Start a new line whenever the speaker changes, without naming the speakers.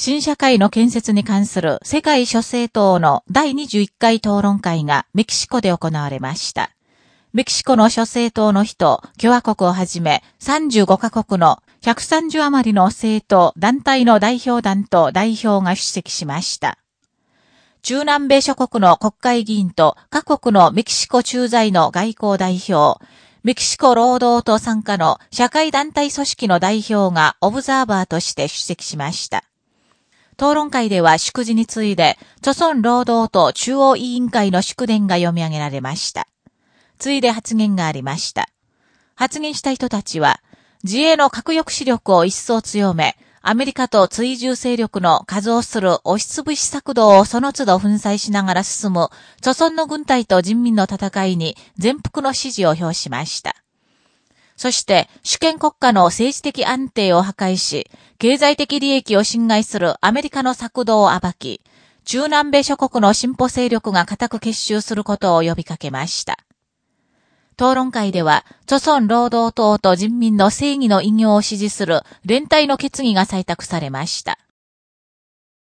新社会の建設に関する世界諸政党の第21回討論会がメキシコで行われました。メキシコの諸政党の人、共和国をはじめ35カ国の130余りの政党、団体の代表団と代表が出席しました。中南米諸国の国会議員と各国のメキシコ駐在の外交代表、メキシコ労働党参加の社会団体組織の代表がオブザーバーとして出席しました。討論会では祝辞について、著村労働党中央委員会の祝電が読み上げられました。ついで発言がありました。発言した人たちは、自衛の核抑止力を一層強め、アメリカと追従勢力の数をする押しつぶし策動をその都度粉砕しながら進む、著村の軍隊と人民の戦いに全幅の支持を表しました。そして、主権国家の政治的安定を破壊し、経済的利益を侵害するアメリカの策動を暴き、中南米諸国の進歩勢力が固く結集することを呼びかけました。討論会では、著村労働党と人民の正義の偉業を支持する連帯の決議が採択されました。